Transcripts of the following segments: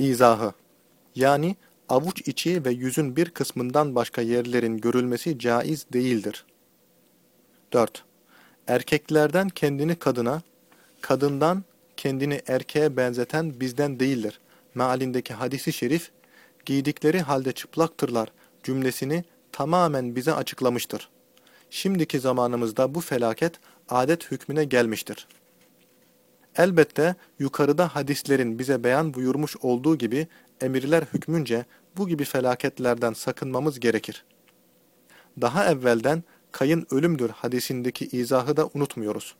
İzahı Yani avuç içi ve yüzün bir kısmından başka yerlerin görülmesi caiz değildir. 4. Erkeklerden kendini kadına, kadından kendini erkeğe benzeten bizden değildir. Mealindeki hadisi şerif, giydikleri halde çıplaktırlar cümlesini tamamen bize açıklamıştır. Şimdiki zamanımızda bu felaket adet hükmüne gelmiştir. Elbette yukarıda hadislerin bize beyan buyurmuş olduğu gibi emirler hükmünce bu gibi felaketlerden sakınmamız gerekir. Daha evvelden kayın ölümdür hadisindeki izahı da unutmuyoruz.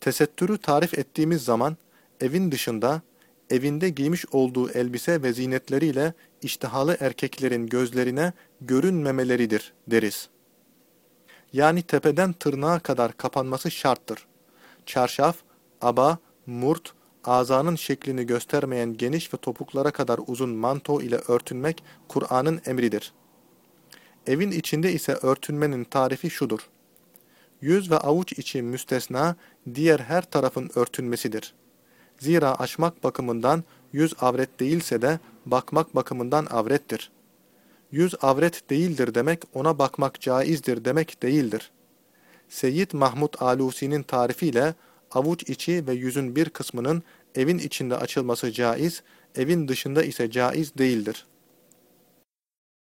Tesettürü tarif ettiğimiz zaman evin dışında, evinde giymiş olduğu elbise ve zinetleriyle iştihalı erkeklerin gözlerine görünmemeleridir deriz. Yani tepeden tırnağa kadar kapanması şarttır. Çarşaf, aba, murt, azanın şeklini göstermeyen geniş ve topuklara kadar uzun manto ile örtünmek Kur'an'ın emridir. Evin içinde ise örtünmenin tarifi şudur. Yüz ve avuç içi müstesna, diğer her tarafın örtünmesidir. Zira açmak bakımından yüz avret değilse de bakmak bakımından avrettir. Yüz avret değildir demek ona bakmak caizdir demek değildir. Seyyid Mahmud Alusi'nin tarifiyle avuç içi ve yüzün bir kısmının evin içinde açılması caiz, evin dışında ise caiz değildir.